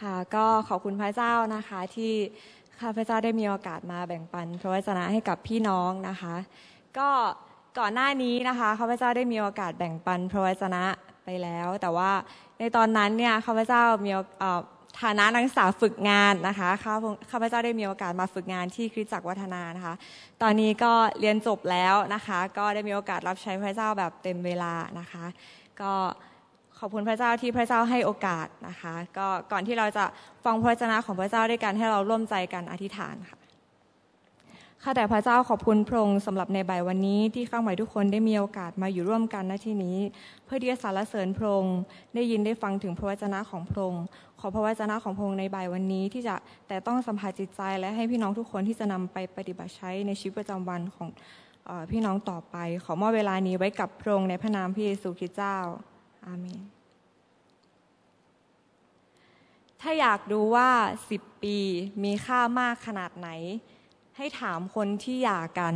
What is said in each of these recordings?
ค่ะก็ขอบคุณพระเจ้านะคะที่ข้าพเจ้าได้มีโอกาสมาแบ่งปันพระวจนะให้กับพี่น้องนะคะ ก็ก่อนหน้านี้นะคะข้าพเจ้าได้มีโอกาสแบ่งปันพระวจนะไปแล้ว แต่ว่าในตอนนั้นเนี่ยข้าพเจ้ามีฐานะนักศึกษาฝึกงานนะคะข้าพเจ้าได้มีโอกาสมาฝึกงานที่คริสตจักรวัฒนานะคะ ตอนนี้ก็เรียนจบแล้วนะคะ ก็ได้มีโอกาสรับใช้พระเจ้าแบบเต็มเวลานะคะ ก็ ขอบคุณพระเจ้าที่พระเจ้าให้โอกาสนะคะ ก็ก่อนที่เราจะฟังพระเจ้าของพระเจ้าด้วยกันให้เราร่วมใจกันอธิษฐานค่ะข้าแต่พระเจ้าขอบคุณพระองค์สำหรับในบ่ายวันนี้ที่ข้าหมายทุกคนได้มีโอกาสมาอยู่ร่วมกันณที่นี้ เพื่อที่จะสรรเสริญพระองค์ได้ยินได้ฟังถึงพระวจนะของพระองค์ขอพระวจนะของพระองค์ในบ่ายวันนี้ที่จะแต่ต้องสัมผัสจิตใจและให้พี่น้องทุกคนที่จะนำไปปฏิบัติใช้ในชีวิตประจำวันของพี่น้องต่อไป ขอมอบเวลานี้ไว้กับพระองค์ในพระนามพระเยซูคริสต์เจ้า อาเมน ถ้าอยากดูว่าสิบปีมีค่ามากขนาดไหน ให้ถามคนที่หย่ากัน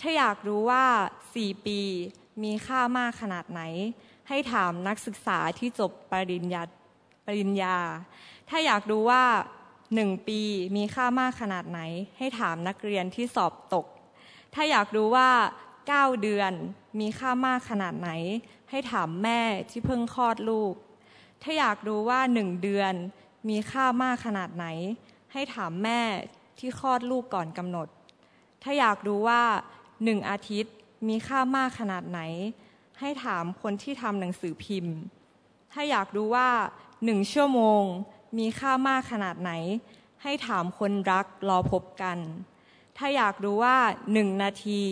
ถ้าอยากรู้ว่าสี่ปีมีค่ามากขนาดไหน ให้ถามนักศึกษาที่จบปริญญาปริญญา ถ้าอยากรู้ว่าหนึ่งปีมีค่ามากขนาดไหน ให้ถามนักเรียนที่สอบตก ถ้าอยากรู้ว่าเก้าเดือนมีค่ามากขนาดไหน ให้ถามแม่ที่เพิ่งคลอดลูก ถ้าอยากรู้ว่าหนึ่งเดือนมีค่ามากขนาดไหน ให้ถามแม่ที่คลอดลูกก่อนกำหนด ถ้าอยากรู้ว่าหนึ่งอาทิตย์มีค่ามากขนาดไหน ให้ถามคนที่ทำหนังสือพิมพ์ ถ้าอยากรู้ว่าหนึ่งชั่วโมงมีค่ามากขนาดไหน ให้ถามคนรักรอพบกัน ถ้าอยากรู้ว่าหนึ่งนาที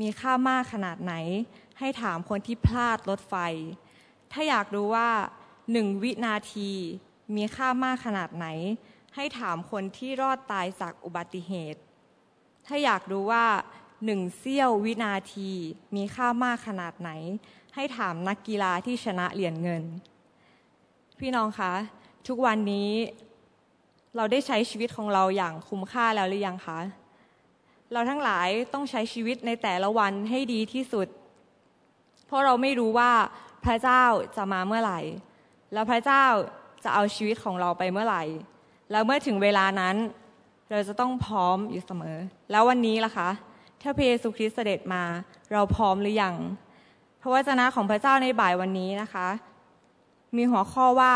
มีค่ามากขนาดไหน ให้ถามคนที่พลาดรถไฟ ถ้าอยากรู้ว่าหนึ่งวินาทีมีค่ามากขนาดไหน ให้ถามคนที่รอดตายจากอุบัติเหตุ ถ้าอยากรู้ว่าหนึ่งเสี้ยววินาทีมีค่ามากขนาดไหน ให้ถามนักกีฬาที่ชนะเหรียญเงิน พี่น้องคะ ทุกวันนี้เราได้ใช้ชีวิตของเราอย่างคุ้มค่าแล้วหรือยังคะ เราทั้งหลายต้องใช้ชีวิตในแต่ละวันให้ดีที่สุด เพราะเราไม่รู้ว่าพระเจ้าจะมาเมื่อไหร่ แล้วพระเจ้าจะเอาชีวิตของเราไปเมื่อไหร่ แล้วเมื่อถึงเวลานั้น เราจะต้องพร้อมอยู่เสมอ แล้ววันนี้ล่ะคะ ถ้าพระเยซูคริสต์เสด็จมา เราพร้อมหรือยังพระวจนะของพระเจ้าในบ่ายวันนี้นะคะ มีหัวข้อว่า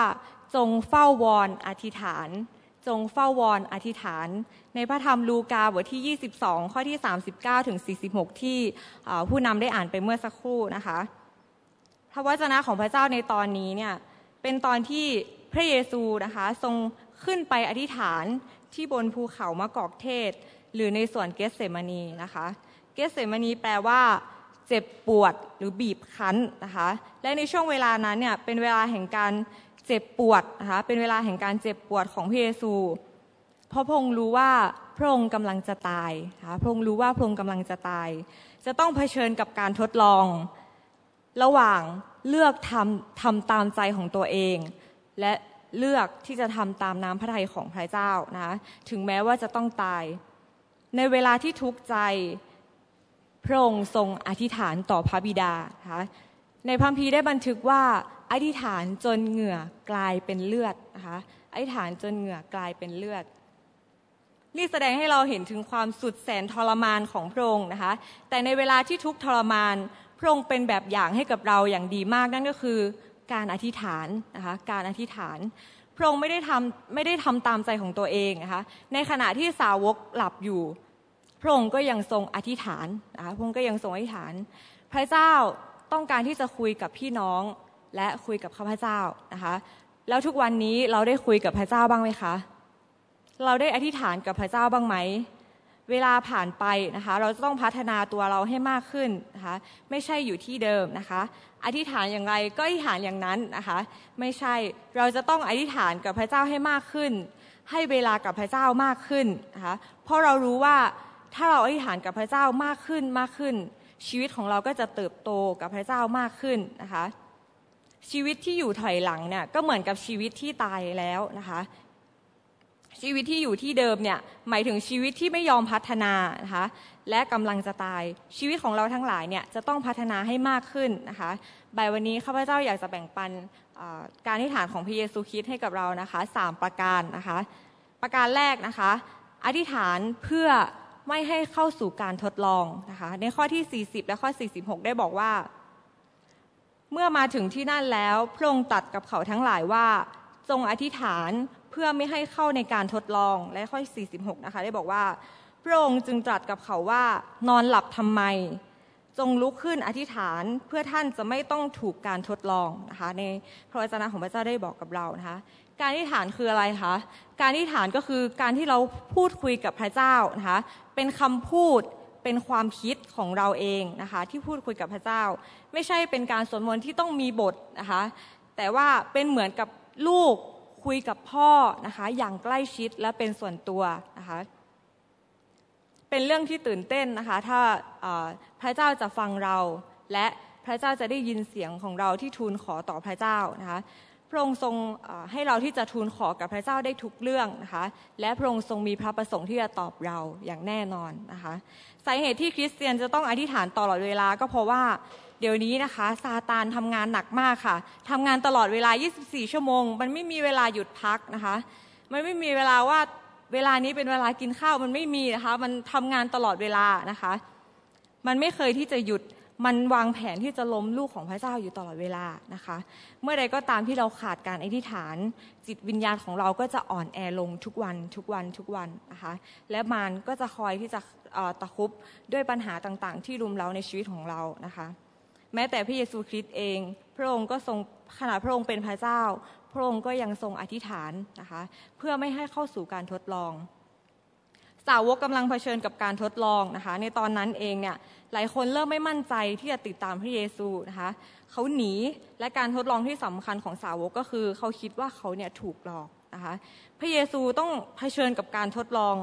จงเฝ้าวอนอธิษฐาน จงเฝ้าวอนอธิษฐาน ในพระธรรมลูกาบทที่ 22 ข้อที่ 39 ถึง 46 ที่ผู้นำได้อ่านไปเมื่อสักครู่นะคะ พระวจนะของพระเจ้าในตอนนี้เนี่ยเป็นตอนที่พระเยซูนะคะทรงขึ้นไปอธิษฐานที่บนภูเขามะกอกเทศ หรือในส่วนเกสเซมานีนะคะ เกทเสมนีแปลว่าเจ็บปวดหรือบีบคั้นนะคะ และในช่วงเวลานั้นเนี่ยเป็นเวลาแห่งการ เจ็บปวดนะคะเป็นเวลาแห่งการเจ็บปวดของพระเยซูเพราะพระองค์รู้ว่าพระองค์กำลังจะตายนะคะพระองค์รู้ว่าพระองค์กำลังจะตาย จะต้องเผชิญกับการทดลอง ระหว่างเลือกทำทำตามใจของตัวเอง และเลือกที่จะทำตามน้ำพระทัยของพระเจ้านะคะถึงแม้ว่าจะต้องตาย ในเวลาที่ทุกข์ใจพระองค์ทรงอธิษฐานต่อพระบิดานะคะในพัมพีได้บันทึกว่า อธิษฐานจนเหงื่อกลายเป็นเลือดนะคะอธิษฐานจนเหงื่อกลายเป็นเลือดนี่แสดงให้เราเห็นถึงความสุดแสนทรมานของพระองค์นะคะ แต่ในเวลาที่ทุกทรมาน พระองค์เป็นแบบอย่างให้กับเราอย่างดีมากนั่นก็คือการอธิษฐานนะคะการอธิษฐาน พระองค์ไม่ได้ทำไม่ได้ทำตามใจของตัวเองนะคะ ในขณะที่สาวกหลับอยู่ พระองค์ก็ยังทรงอธิษฐานนะคะพระองค์ก็ยังทรงอธิษฐาน พระเจ้าต้องการที่จะคุยกับพี่น้อง และคุยกับข้าพเจ้านะคะ แล้วทุกวันนี้เราได้คุยกับพระเจ้าบ้างไหมคะ เราได้อธิษฐานกับพระเจ้าบ้างไหม เวลาผ่านไปนะคะ เราจะต้องพัฒนาตัวเราให้มากขึ้นนะคะ ไม่ใช่อยู่ที่เดิมนะคะ อธิษฐานอย่างไรก็อธิษฐานอย่างนั้นนะคะ ไม่ใช่ เราจะต้องอธิษฐานกับพระเจ้าให้มากขึ้น ให้เวลากับพระเจ้ามากขึ้นนะคะ เพราะเรารู้ว่าถ้าเราอธิษฐานกับพระเจ้ามากขึ้นมากขึ้น ชีวิตของเราก็จะเติบโตกับพระเจ้ามากขึ้นนะคะ ชีวิตที่อยู่ถอยหลังเนี่ยก็เหมือนกับชีวิตที่ตายแล้วนะคะ ชีวิตที่อยู่ที่เดิมเนี่ยหมายถึงชีวิตที่ไม่ยอมพัฒนานะคะและกำลังจะตายชีวิตของเราทั้งหลายเนี่ยจะต้องพัฒนาให้มากขึ้นนะคะบ่ายวันนี้ข้าพเจ้าอยากจะแบ่งปันการอธิษฐานของพระเยซูคริสต์ให้กับเรานะคะสามประการนะคะประการแรกนะคะ อธิษฐานเพื่อไม่ให้เข้าสู่การทดลองนะคะในข้อที่ 40 และข้อ 46 ได้บอกว่า เมื่อมาถึงที่นั่นแล้วพระองค์ตัดกับเขาทั้งหลายว่า จงอธิษฐานเพื่อไม่ให้เข้าในการทดลองและข้อ 46 นะคะ ได้บอกว่า พระองค์จึงตรัสกับเขาว่านอนหลับทำไม จงลุกขึ้นอธิษฐานเพื่อท่านจะไม่ต้องถูกการทดลองนะคะ ในพระวจนะของพระเจ้าได้บอกกับเรานะคะการอธิษฐานคืออะไรคะ การอธิษฐานก็คือการที่เราพูดคุยกับพระเจ้านะคะ เป็นคำพูด เป็นความคิดของเราเองนะคะ ที่พูดคุยกับพระเจ้า ไม่ใช่เป็นการสวดมนต์ที่ต้องมีบทนะคะ แต่ว่าเป็นเหมือนกับลูกคุยกับพ่อนะคะ อย่างใกล้ชิดและเป็นส่วนตัวนะคะ เป็นเรื่องที่ตื่นเต้นนะคะ ถ้าพระเจ้าจะฟังเรา และพระเจ้าจะได้ยินเสียงของเราที่ทูลขอต่อพระเจ้านะคะ พระองค์ทรงให้เราที่จะทูลขอกับพระเจ้าได้ทุกเรื่องนะคะและพระองค์ทรงมีพระประสงค์ที่จะตอบเราอย่างแน่นอนนะคะสาเหตุที่คริสเตียนจะต้องอธิษฐานตลอดเวลาก็เพราะว่าเดี๋ยวนี้นะคะซาตานทำงานหนักมากค่ะทำงานตลอดเวลา 24 ชั่วโมง มันไม่มีเวลาหยุดพักนะคะ มันไม่มีเวลาว่าเวลานี้เป็นเวลากินข้าวมันไม่มีนะคะ มันทำงานตลอดเวลานะคะ มันไม่เคยที่จะหยุด มันวางแผนที่จะล้มลูกของพระเจ้าอยู่ตลอดเวลานะคะ เมื่อใดก็ตามที่เราขาดการอธิษฐาน จิตวิญญาณของเราก็จะอ่อนแอลงทุกวันทุกวันทุกวันนะคะ และมารก็จะคอยที่จะตะคุบด้วยปัญหาต่างๆ ที่รุมเราในชีวิตของเรานะคะ แม้แต่พระเยซูคริสต์เอง พระองค์ก็ทรงขณะพระองค์เป็นพระเจ้า พระองค์ก็ยังทรงอธิษฐานนะคะ เพื่อไม่ให้เข้าสู่การทดลอง สาวกกำลังเผชิญกับการทดลองนะคะ ในตอนนั้นเองเนี่ยหลายคนเริ่มไม่มั่นใจที่จะติดตามพระเยซูนะคะเขาหนีและการทดลองที่สำคัญของสาวกก็คือ เขาคิดว่าเขาเนี่ยถูกหลอกนะคะพระเยซูต้องเผชิญกับการทดลอง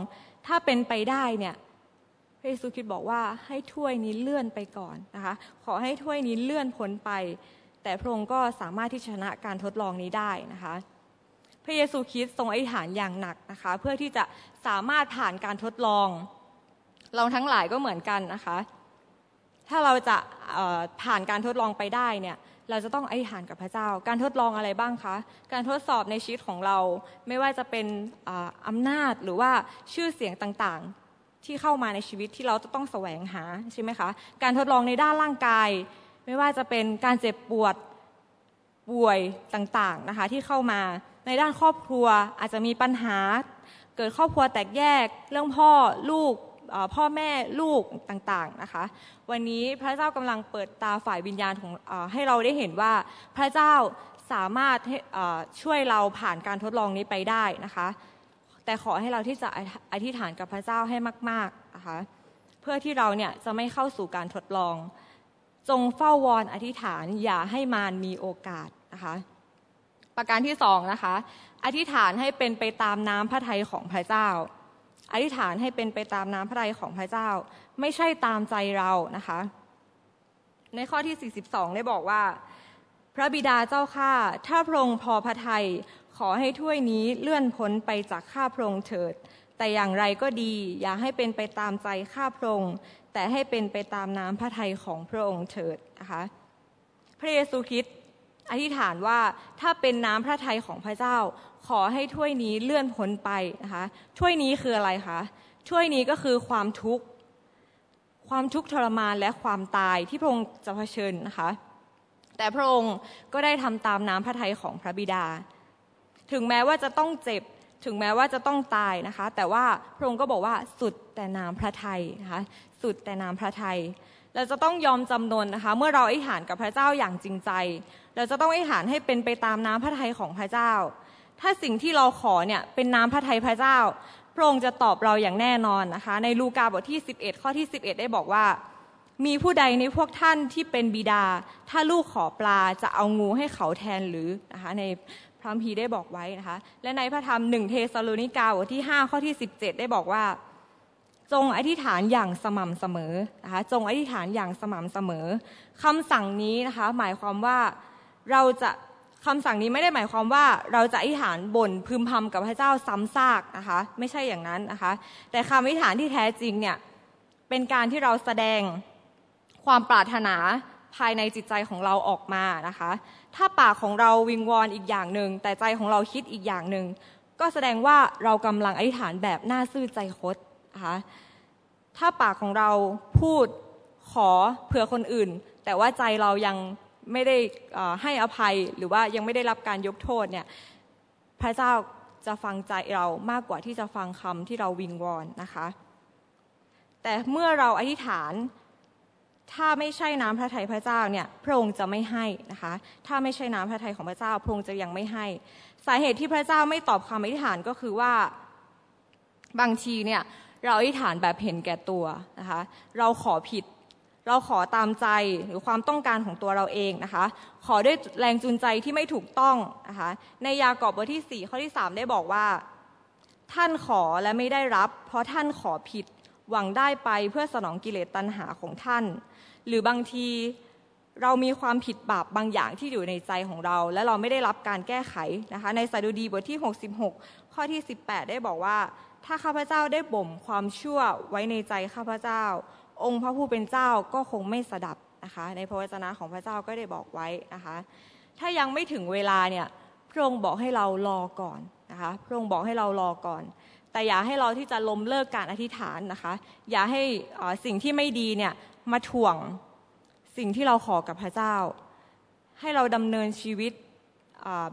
ถ้าเป็นไปได้เนี่ยพระเยซูคิดบอกว่าให้ถ้วยนี้เลื่อนไปก่อนนะคะขอให้ถ้วยนี้เลื่อนพ้นไป แต่พระองค์ก็สามารถที่ชนะการทดลองนี้ได้นะคะ พระเยซูคริสต์ทรงอธิษฐานอย่างหนักนะคะ เพื่อที่จะสามารถผ่านการทดลอง เราทั้งหลายก็เหมือนกันนะคะ ถ้าเราจะผ่านการทดลองไปได้เนี่ยเราจะต้องอธิษฐานกับพระเจ้า การทดลองอะไรบ้างคะ การทดสอบในชีวิตของเรา ไม่ว่าจะเป็นอำนาจหรือว่าชื่อเสียงต่างๆ ที่เข้ามาในชีวิตที่เราจะต้องแสวงหาใช่ไหมคะ การทดลองในด้านร่างกาย ไม่ว่าจะเป็นการเจ็บปวดป่วยต่างๆนะคะที่เข้ามา ในด้านครอบครัวอาจจะมีปัญหา เกิดครอบครัวแตกแยก เรื่องพ่อลูกพ่อแม่ลูกต่างๆนะคะ วันนี้พระเจ้ากำลังเปิดตาฝ่ายวิญญาณของให้เราได้เห็นว่าพระเจ้าสามารถช่วยเราผ่านการทดลองนี้ไปได้นะคะ แต่ขอให้เราที่จะอธิษฐานกับพระเจ้าให้มากๆนะคะเพื่อที่เราเนี่ยจะไม่เข้าสู่การทดลอง จงเฝ้าวอนอธิษฐานอย่าให้มารมีโอกาสนะคะ ประการที่สองนะคะ อธิษฐานให้เป็นไปตามน้ำพระทัยของพระเจ้า อธิษฐานให้เป็นไปตามน้ำพระทัยของพระเจ้า ไม่ใช่ตามใจเรานะคะ ในข้อที่ 42 ได้บอกว่า พระบิดาเจ้าข้าถ้าพระองค์พอพระทัยขอให้ถ้วยนี้เลื่อนพ้นไปจากข้าพระองค์เถิด แต่อย่างไรก็ดี อย่าให้เป็นไปตามใจข้าพระองค์แต่ให้เป็นไปตามน้ำพระทัยของพระองค์เถิดนะคะ พระเยซูคริสต์ อธิษฐานว่าถ้าเป็นน้ำพระทัยของพระเจ้า ขอให้ถ้วยนี้เลื่อนพ้นไปนะคะถ้วยนี้คืออะไรคะถ้วยนี้ก็คือความทุกข์ ความทุกข์ทรมานและความตายที่พระองค์จะเผชิญนะคะ แต่พระองค์ก็ได้ทำตามน้ำพระทัยของพระบิดา ถึงแม้ว่าจะต้องเจ็บถึงแม้ว่าจะต้องตายนะคะ แต่ว่าพระองค์ก็บอกว่าสุดแต่นามพระทัยนะคะสุดแต่นามพระทัย เราจะต้องยอมจำนนนะคะ เมื่อเราอธิษฐานกับพระเจ้าอย่างจริงใจ เราจะต้องอธิษฐานให้เป็นไปตามน้ำพระทัยของพระเจ้า ถ้าสิ่งที่เราขอเนี่ยเป็นน้ำพระทัยพระเจ้า พระองค์จะตอบเราอย่างแน่นอนนะคะ ในลูกาบทที่ 11 ข้อที่ 11 ได้บอกว่า มีผู้ใดในพวกท่านที่เป็นบิดา ถ้าลูกขอปลาจะเอางูให้เขาแทนหรือนะคะในพระพีได้บอกไว้นะคะ และในพระธรรมหนึ่งเทสโลนิกาบทที่ 5 ข้อที่ 17 ได้บอกว่า จงอธิษฐานอย่างสม่ำเสมอนะคะจงอธิษฐานอย่างสม่ำเสมอคำสั่งนี้นะคะหมายความว่าเราจะคำสั่งนี้ไม่ได้หมายความว่าเราจะอธิษฐานบ่นพึมพำกับพระเจ้าซ้ำซากนะคะไม่ใช่อย่างนั้นนะคะแต่คำอธิษฐานที่แท้จริงเนี่ยเป็นการที่เราแสดงความปรารถนาภายในจิตใจของเราออกมานะคะ ถ้าปากของเราวิงวอนอีกอย่างหนึ่งแต่ใจของเราคิดอีกอย่างหนึ่งก็แสดงว่าเรากำลังอธิษฐานแบบน่าซื่อใจคด นะคะถ้าปากของเราพูดขอเผื่อคนอื่น แต่ว่าใจเรายังไม่ได้ให้อภัยหรือว่ายังไม่ได้รับการยกโทษเนี่ยพระเจ้าจะฟังใจเรามากกว่าที่จะฟังคำที่เราวิงวอนนะคะ แต่เมื่อเราอธิษฐาน ถ้าไม่ใช่น้ำพระทัยพระเจ้าเนี่ยพระองค์จะไม่ให้นะคะ ถ้าไม่ใช่น้ำพระทัยของพระเจ้า พระองค์จะยังไม่ให้ สาเหตุที่พระเจ้าไม่ตอบคำอธิษฐานก็คือว่าบางทีเนี่ย เราอธิษฐานแบบเห็นแก่ตัวนะคะ เราขอผิด เราขอตามใจหรือความต้องการของตัวเราเองนะคะ ขอด้วยแรงจูงใจที่ไม่ถูกต้องนะคะ ในยากอบบทที่ 4 ข้อที่ 3 ได้บอกว่า ท่านขอและไม่ได้รับ เพราะท่านขอผิดหวังได้ไปเพื่อสนองกิเลสตัณหาของท่าน หรือบางทีเรามีความผิดบาปบางอย่างที่อยู่ในใจของเรา และเราไม่ได้รับการแก้ไขนะคะ ในสดุดีบทที่ 66 ข้อที่ 18 ได้บอกว่า ถ้าข้าพเจ้าได้บ่มความชั่วไว้ในใจข้าพเจ้า องค์พระผู้เป็นเจ้าก็คงไม่สดับนะคะ ในพระวจนะของพระเจ้าก็ได้บอกไว้นะคะ ถ้ายังไม่ถึงเวลาเนี่ยพระองค์บอกให้เรารอก่อนนะคะพระองค์บอกให้เรารอก่อน แต่อย่าให้เราที่จะล้มเลิกการอธิษฐานนะคะ อย่าให้สิ่งที่ไม่ดีเนี่ยมาถ่วงสิ่งที่เราขอกับพระเจ้า ให้เราดำเนินชีวิต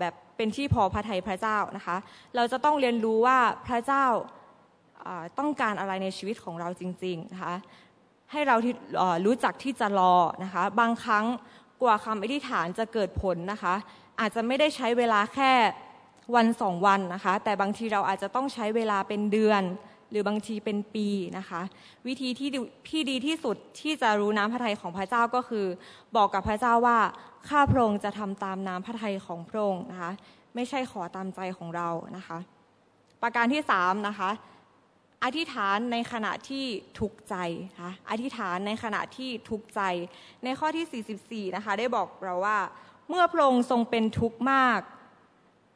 แบบเป็นที่พอพระทัยพระเจ้านะคะ เราจะต้องเรียนรู้ว่าพระเจ้า ต้องการอะไรในชีวิตของเราจริงๆนะคะให้เรารู้จักที่จะรอนะคะบางครั้งกว่าคำอธิษฐานจะเกิดผลนะคะ อาจจะไม่ได้ใช้เวลาแค่วันสองวันนะคะ แต่บางทีเราอาจจะต้องใช้เวลาเป็นเดือน หรือบางทีเป็นปีนะคะ วิธีที่ที่ดีที่สุดที่จะรู้น้ำพระทัยของพระเจ้าก็คือ บอกกับพระเจ้าว่าข้าพระองค์จะทำตามน้ำพระทัยของพระองค์นะคะ ไม่ใช่ขอตามใจของเรานะคะ ประการที่สามนะคะ อธิษฐานในขณะที่ทุกใจค่ะอธิษฐานในขณะที่ทุกใจ ในข้อที่ 44 นะคะ ได้บอกเราว่า เมื่อพระองค์ทรงเป็นทุกข์มาก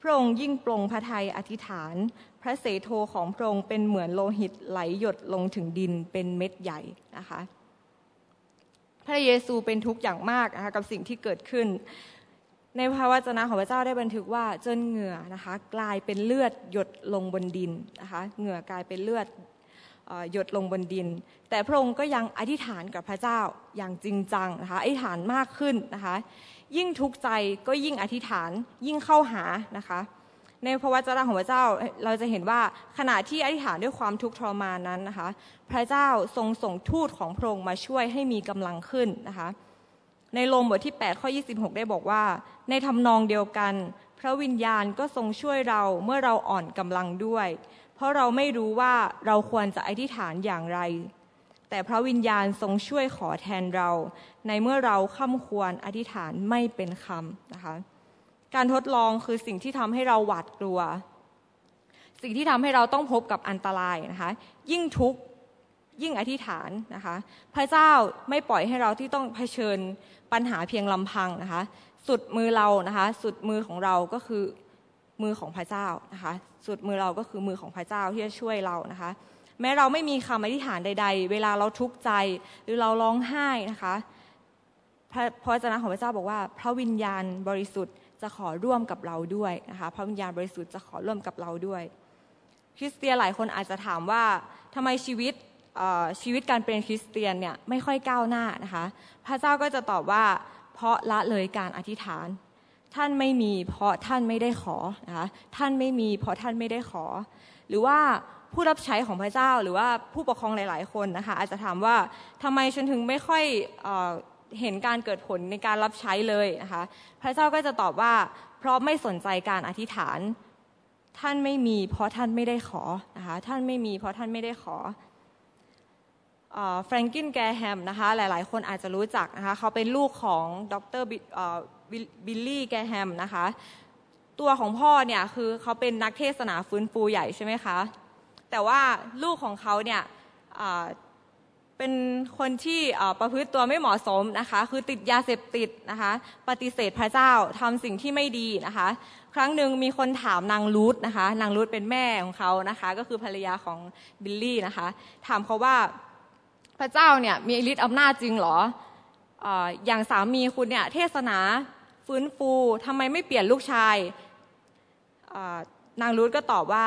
พระองค์ยิ่งปรงพระทัยอธิษฐาน พระเสโทของพระองค์เป็นเหมือนโลหิตไหลหยดลงถึงดินเป็นเม็ดใหญ่นะคะ พระเยซูเป็นทุกข์อย่างมากนะคะกับสิ่งที่เกิดขึ้น ในพระวจนะของพระเจ้าได้บันทึกว่าจนเหงื่อนะคะกลายเป็นเลือดหยดลงบนดินนะคะเหงื่อกลายเป็นเลือดหยดลงบนดิน แต่พระองค์ก็ยังอธิษฐานกับพระเจ้าอย่างจริงจังนะคะอธิษฐานมากขึ้นนะคะยิ่งทุกข์ใจก็ยิ่งอธิษฐานยิ่งเข้าหานะคะในพระวจนะของพระเจ้าเราจะเห็นว่าขณะที่อธิษฐานด้วยความทุกข์ทรมานนั้นนะคะ พระเจ้าทรงส่งทูตของพระองค์มาช่วยให้มีกำลังขึ้นนะคะ ในโลมบทที่ 8 ข้อ 26 ได้บอกว่า ในทำนองเดียวกัน พระวิญญาณก็ทรงช่วยเราเมื่อเราอ่อนกำลังด้วย เพราะเราไม่รู้ว่าเราควรจะอธิษฐานอย่างไร แต่พระวิญญาณทรงช่วยขอแทนเรา ในเมื่อเราข้าควรอธิษฐานไม่เป็นคำนะคะ การทดลองคือสิ่งที่ทำให้เราหวาดกลัว สิ่งที่ทำให้เราต้องพบกับอันตรายนะคะ ยิ่งทุกข์ ยิ่งอธิษฐานนะคะ พระเจ้าไม่ปล่อยให้เราที่ต้องเผชิญปัญหาเพียงลำพังนะคะ สุดมือเรานะคะ สุดมือของเราก็คือมือของพระเจ้านะคะ สุดมือเราก็คือมือของพระเจ้าที่จะช่วยเรานะคะ แม้เราไม่มีคำอธิษฐานใด ๆ เวลาเราทุกข์ใจหรือเราร้องไห้นะคะพระพระเจ้าของพระเจ้าบอกว่า พระวิญญาณบริสุทธิ์จะขอร่วมกับเราด้วยนะคะ พระวิญญาณบริสุทธิ์จะขอร่วมกับเราด้วย คริสเตียนหลายคนอาจจะถามว่าทำไมชีวิต ชีวิตการเป็นคริสเตียนเนี่ยไม่ค่อยก้าวหน้านะคะ พระเจ้าก็จะตอบว่า เพราะละเลยการอธิษฐาน ท่านไม่มีเพราะท่านไม่ได้ขอนะคะท่านไม่มีเพราะท่านไม่ได้ขอ หรือว่าผู้รับใช้ของพระเจ้าหรือว่าผู้ปกครองหลาย ๆ คนนะคะอาจจะถามว่าทำไมฉันถึงไม่ค่อยเห็นการเกิดผลในการรับใช้เลยนะคะพระเจ้าก็จะตอบว่า เพราะไม่สนใจการอธิษฐาน ท่านไม่มีเพราะท่านไม่ได้ขอนะคะท่านไม่มีเพราะท่านไม่ได้ขอ แฟรงกินแกแฮมนะคะหลายๆ คนอาจจะรู้จักนะคะเขาเป็นลูกของดร.บิลลี่ เกรแฮมนะคะตัวของพ่อเนี่ยคือเขาเป็นนักเทศนาฟื้นฟูใหญ่ใช่ไหมคะ แต่ว่าลูกของเขาเนี่ยเป็นคนที่ประพฤติตัวไม่เหมาะสมนะคะ คือติดยาเสพติดนะคะ ปฏิเสธพระเจ้าทำสิ่งที่ไม่ดีนะคะ ครั้งหนึ่งมีคนถามนางรูธนะคะ นางรูธเป็นแม่ของเขานะคะ ก็คือภรรยาของบิลลี่นะคะ ถามเขาว่า ระเจ้าเนี่ยมีฤทธิ์อำนาจจริงเหรออย่างสามีคุณเนี่ยเทศนาฟื้นฟูทำไมไม่เปลี่ยนลูกชายนางรูธก็ตอบว่า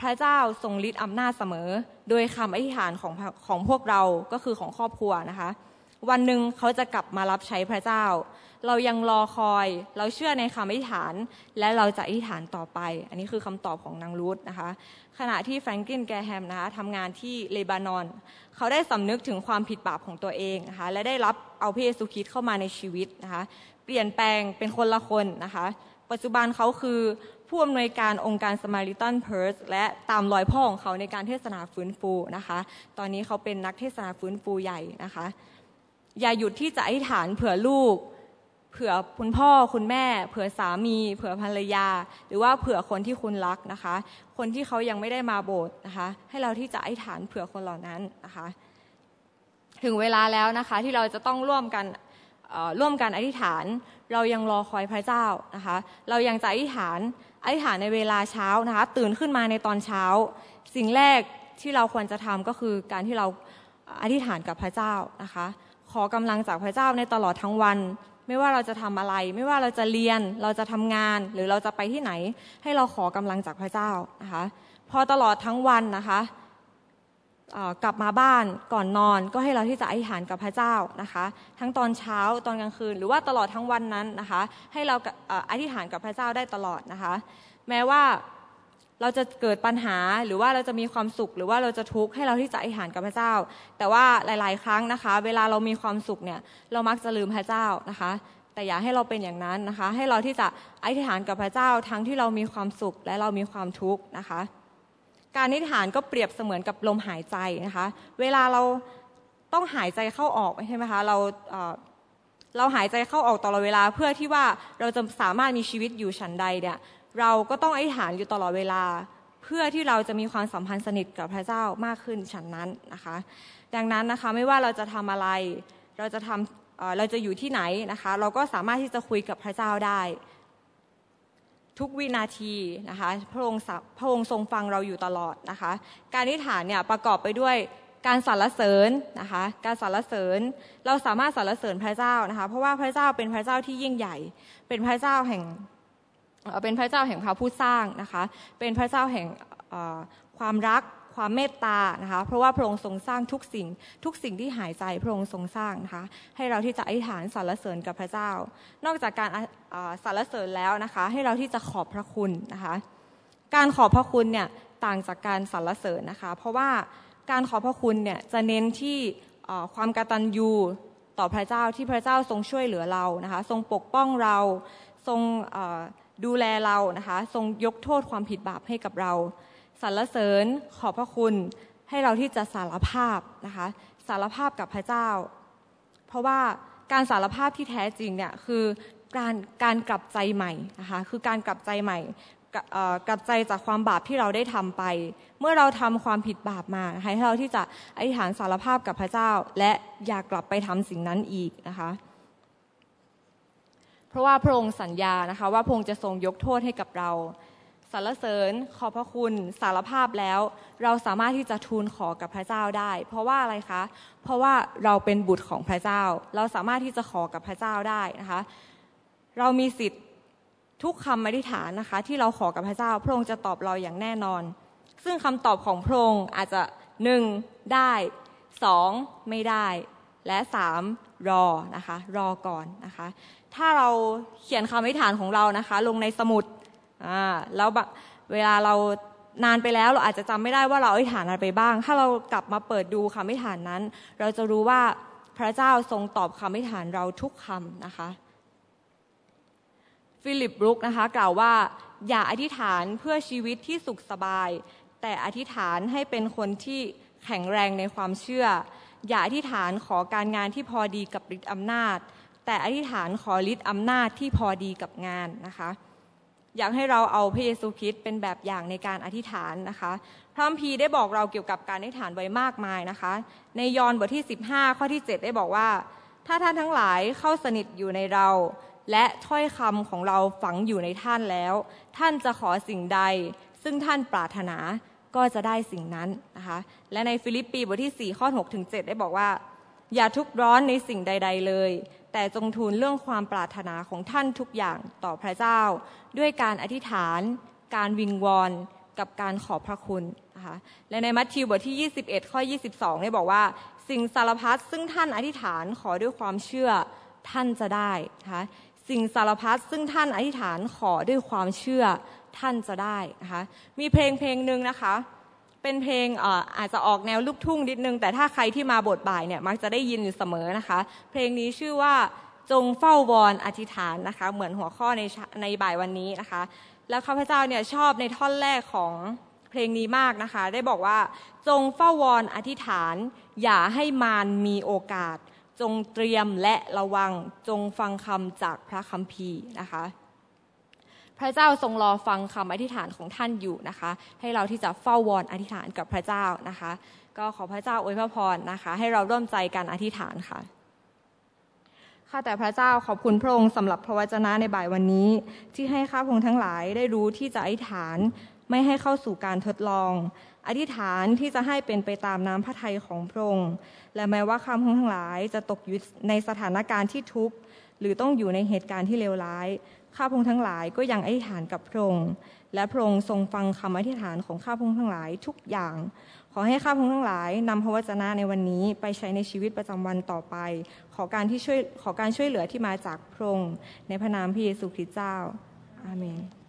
พระเจ้าทรงฤทธิ์อำนาจเสมอ โดยคำอธิษฐานของของพวกเราก็คือของครอบครัวนะคะ วันหนึ่งเขาจะกลับมารับใช้พระเจ้า เรายังรอคอย เราเชื่อในคำอธิษฐาน และเราจะอธิษฐานต่อไป อันนี้คือคำตอบของนางรูธนะคะ ขณะที่แฟรงกินแกแฮมนะคะทำงานที่เลบานอน เขาได้สำนึกถึงความผิดบาปของตัวเองนะคะ และได้รับเอาพระเยซูคริสต์เข้ามาในชีวิตนะคะ เปลี่ยนแปลงเป็นคนละคนนะคะ ปัจจุบันเขาคือผู้อำนวยการองค์การสมาริตันเพิร์สและตามรอยพ่อของเขาในการเทศนาฟื้นฟูนะคะ ตอนนี้เขาเป็นนักเทศนาฟื้นฟูใหญ่นะคะ อย่าหยุดที่จะอธิษฐานเผื่อลูก เผื่อคุณพ่อคุณแม่ เผื่อสามี เผื่อภรรยา หรือว่าเผื่อคนที่คุณรักนะคะ คนที่เขายังไม่ได้มาโบสถ์นะคะ ให้เราที่จะอธิษฐานเผื่อคนเหล่านั้นนะคะ ถึงเวลาแล้วนะคะที่เราจะต้องร่วมกันร่วมกันอธิษฐาน เรายังรอคอยพระเจ้านะคะ เรายังจะอธิษฐานอธิษฐานในเวลาเช้านะคะ ตื่นขึ้นมาในตอนเช้า สิ่งแรกที่เราควรจะทำก็คือการที่เราอธิษฐานกับพระเจ้านะคะ ขอกำลังจากพระเจ้าในตลอดทั้งวัน ไม่ว่าเราจะทำอะไร ไม่ว่าเราจะเรียนเราจะทำงาน หรือเราจะไปที่ไหน ให้เราขอกำลังจากพระเจ้านะคะพอตลอดทั้งวันนะคะกลับมาบ้านก่อนนอนก็ให้เราที่จะอธิษฐานกับพระเจ้านะคะ ทั้งตอนเช้าตอนกลางคืน หรือว่าตลอดทั้งวันนั้นนะคะ ให้เราอธิษฐานกับพระเจ้าได้ตลอดนะคะ แม้ว่า เราจะเกิดปัญหาหรือว่าเราจะมีความสุข หรือว่าเราจะทุกข์ให้เราที่จะอธิษฐานกับพระเจ้า แต่ว่าหลาย ๆ ครั้งนะคะ เวลาเรามีความสุขเนี่ยเรามักจะลืมพระเจ้านะคะ แต่อย่าให้เราเป็นอย่างนั้นนะคะ ให้เราที่จะอธิษฐานกับพระเจ้าทั้งที่เรามีความสุขและเรามีความทุกข์นะคะ การนิษฐานก็เปรียบเสมือนกับลมหายใจนะคะ เวลาเราต้องหายใจเข้าออกใช่ไหมคะเราเราหายใจเข้าออกตลอดเวลาเพื่อที่ว่าเราจะสามารถมีชีวิตอยู่ฉันใดเนี่ย เราก็ต้องอธิษฐานอยู่ตลอดเวลา เพื่อที่เราจะมีความสัมพันธ์สนิทกับพระเจ้ามากขึ้นฉันนั้นนะคะ ดังนั้นนะคะไม่ว่าเราจะทำอะไร เราจะทำเราจะอยู่ที่ไหนนะคะ เราก็สามารถที่จะคุยกับพระเจ้าได้ ทุกวินาทีนะคะพระองค์พระองค์ทรงฟังเราอยู่ตลอดนะคะ การนิฐานเนี่ยประกอบไปด้วยการสรรเสริญนะคะการสรรเสริญเราสามารถสรรเสริญพระเจ้านะคะ เพราะว่าพระเจ้าเป็นพระเจ้าที่ยิ่งใหญ่ เป็นพระเจ้าแห่ง เป็นพระเจ้าแห่งพระผู้สร้างนะคะ เป็นพระเจ้าแห่งความรักความเมตตานะคะ เพราะว่าพระองค์ทรงสร้างทุกสิ่ง ทุกสิ่งที่หายใจพระองค์ทรงสร้างนะคะ ให้เราที่จะอธิษฐานสรรเสริญกับพระเจ้า นอกจากการสรรเสริญแล้วนะคะ ให้เราที่จะขอบพระคุณนะคะ การขอบพระคุณเนี่ยต่างจากการสรรเสริญนะคะ เพราะว่าการขอบพระคุณเนี่ยจะเน้นที่ความกตัญญูต่อพระเจ้าที่พระเจ้าทรงช่วยเหลือเรานะคะ ทรงปกป้องเราทรง ดูแลเรานะคะ ทรงยกโทษความผิดบาปให้กับเราสรรเสริญขอบพระคุณให้เราที่จะสารภาพนะคะ สารภาพกับพระเจ้า เพราะว่าการสารภาพที่แท้จริงเนี่ยคือการการกลับใจใหม่นะคะคือการกลับใจใหม่กลับใจจากความบาปที่เราได้ทำไป เมื่อเราทำความผิดบาปมาให้เราที่จะอธิษฐานสารภาพกับพระเจ้า และอย่ากลับไปทำสิ่งนั้นอีกนะคะ เพราะว่าพระองค์สัญญานะคะว่าพระองค์จะทรงยกโทษให้กับเราสรรเสริญขอบพระคุณสารภาพแล้ว เราสามารถที่จะทูลขอกับพระเจ้าได้ เพราะว่าอะไรคะ เพราะว่าเราเป็นบุตรของพระเจ้า เราสามารถที่จะขอกับพระเจ้าได้นะคะ เรามีสิทธิ์ทุกคำอธิษฐานนะคะ ที่เราขอกับพระเจ้า พระองค์จะตอบเราอย่างแน่นอน ซึ่งคำตอบของพระองค์อาจจะหนึ่งได้สองไม่ได้ และสามรอนะคะรอก่อนนะคะถ้าเราเขียนคำอธิษฐานของเรานะคะลงในสมุดอ่าแล้วเวลาเรานานไปแล้วเราอาจจะจำไม่ได้ว่าเราอธิษฐานอะไรไปบ้าง ถ้าเรากลับมาเปิดดูคำอธิษฐานนั้น เราจะรู้ว่าพระเจ้าทรงตอบคำอธิษฐานเราทุกคำนะคะ ฟิลิปบรูกส์นะคะกล่าวว่าอย่าอธิษฐานเพื่อชีวิตที่สุขสบาย แต่อธิษฐานให้เป็นคนที่แข็งแรงในความเชื่อ อย่าอธิษฐานขอการงานที่พอดีกับฤทธิ์อำนาจ แต่อธิษฐานขอฤทธิ์อำนาจที่พอดีกับงานนะคะ อยากให้เราเอาพระเยซูคริสต์เป็นแบบอย่างในการอธิษฐานนะคะ พระคัมภีร์ได้บอกเราเกี่ยวกับการอธิษฐานไว้มากมายนะคะ ในยอห์นบทที่ 15 ข้อที่ 7 ได้บอกว่า ถ้าท่านทั้งหลายเข้าสนิทอยู่ในเรา และถ้อยคำของเราฝังอยู่ในท่านแล้ว ท่านจะขอสิ่งใด ซึ่งท่านปรารถนา ก็จะได้สิ่งนั้นนะคะและในฟิลิปปีบทที่ 4 ข้อ6ถึง7ได้บอกว่า อย่าทุกข์ร้อนในสิ่งใด ๆ เลย แต่จงทูลเรื่องความปรารถนาของท่านทุกอย่างต่อพระเจ้า ด้วยการอธิษฐาน การวิงวอนกับการขอบพระคุณนะคะและในมัทธิวบทที่ 21 ข้อ 22 ได้บอกว่า สิ่งสารพัดซึ่งท่านอธิษฐานขอด้วยความเชื่อท่านจะได้นะคะ สิ่งสารพัดซึ่งท่านอธิษฐานขอด้วยความเชื่อท่านจะได้นะคะมีเพลงเพลงหนึ่งนะคะ เป็นเพลงอาจจะออกแนวลูกทุ่งนิดนึง แต่ถ้าใครที่มาบทบ่ายเนี่ยมักจะได้ยินอยู่เสมอนะคะ เพลงนี้ชื่อว่าจงเฝ้าวอนอธิษฐานนะคะ เหมือนหัวข้อในในบ่ายวันนี้นะคะ แล้วข้าพเจ้าเนี่ยชอบในท่อนแรกของเพลงนี้มากนะคะ ได้บอกว่าจงเฝ้าวอนอธิษฐาน อย่าให้มารมีโอกาส จงเตรียมและระวังจงฟังคำจากพระคัมภีร์นะคะ พระเจ้าทรงรอฟังคำอธิษฐานของท่านอยู่นะคะ ให้เราที่จะเฝ้าวอนอธิษฐานกับพระเจ้านะคะ ก็ขอพระเจ้าอวยพระพรนะคะ ให้เราร่วมใจกันอธิษฐานค่ะข้าแต่พระเจ้าขอบคุณพระองค์สำหรับพระวจนะในบ่ายวันนี้ ที่ให้ข้าพงทั้งหลายได้รู้ที่จะอธิษฐาน ไม่ให้เข้าสู่การทดลอง อธิษฐานที่จะให้เป็นไปตามน้ำพระทัยของพระองค์และแม้ว่าคำทั้งหลายจะตกอยู่ในสถานการณ์ที่ทุกข์หรือต้องอยู่ในเหตุการณ์ที่เลวร้าย ข้าพงทั้งหลายก็ยังอธิษฐานกับพระองค์และพระองค์ทรงฟังคำอธิษฐานของข้าพงทั้งหลายทุกอย่าง ขอให้ข้าพงทั้งหลายนำพระวจนะในวันนี้ไปใช้ในชีวิตประจำวันต่อไป ขอการที่ช่วยขอการช่วยเหลือที่มาจากพระองค์ในพระนามพระเยซูคริสต์เจ้าอาเมน